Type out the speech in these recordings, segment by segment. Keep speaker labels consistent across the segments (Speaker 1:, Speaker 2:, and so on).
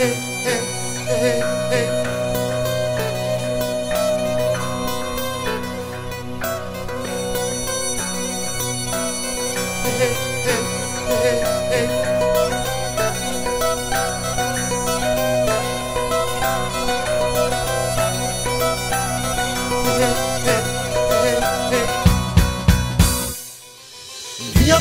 Speaker 1: Dünya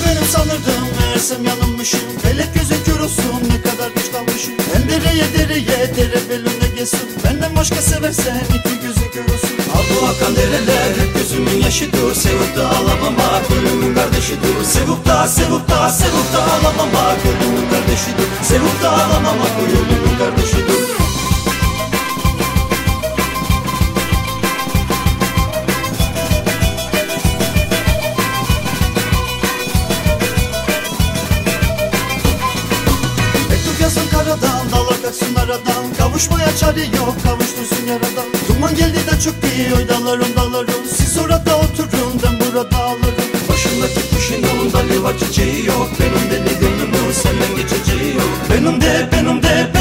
Speaker 1: benim sanırdım Meğersem yanılmışım. Felek gözü kör olsun kadar geç kalmışım. Ben dereye dereye dere belinde gezsin Benden başka seversen iki gözü kör olsun Al bu akan dereler hep gözümün yaşıdır Sevip de ağlamama gülümün kardeşidir Sevip da sevip da sevip da ağlamama gülümün kardeşidir Sevip de ağlamama gülümün kaçsın aradan Kavuşmaya çare yok, kavuştursun yaradan. Duman geldi de çöktü, oy dalarım dalarım Siz orada oturun, ben burada alırım Başındaki kuşun dalı var çiçeği yok. Benim deli gönlümün senden geçeceği yok. Benim de, benim de, benim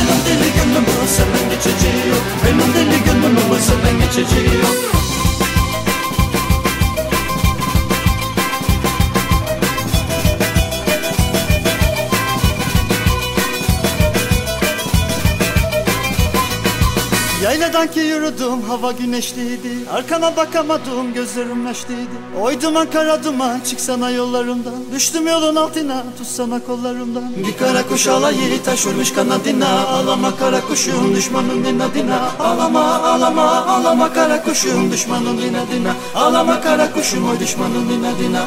Speaker 1: Yayladan ki yürüdüm hava güneşliydi. Arkama bakamadım gözlerim neşliydi. Oy duman kara duman çıksana yollarımdan. Düştüm yolun altına tutsana kollarımdan. Bir kara kuş alayı taş kanadına. Ağlama kara kuşum düşmanın inadına. Ağlama ağlama ağlama kara kuşum düşmanın inadına. Ağlama kara kuşum oy düşmanın inadına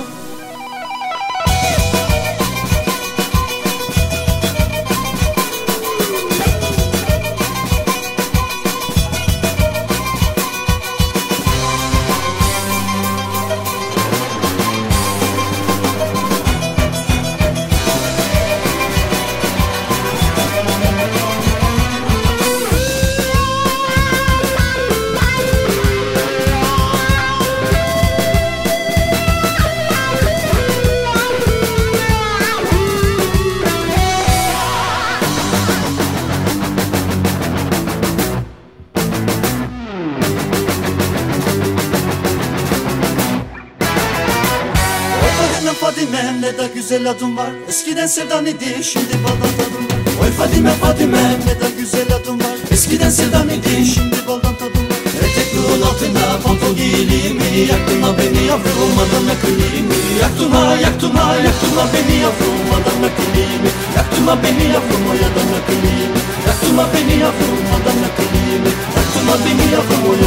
Speaker 1: Fadime ne de güzel adım var. Eskiden sevdan idi şimdi baldan tadım var Oy Fadime Fadime ne de güzel adım var. Eskiden sevdan idi şimdi baldan tadım var Etekliğin altına pantol giyilimi Yaktın ha beni yavrum adam yakılimi Yaktın ha yaktın ha yaktın ha beni yavrum adam yakılimi Yaktın ha beni yavrum o adam yakılimi Yaktın ha beni yavrum adam yakılimi Yaktın ha beni yavrum o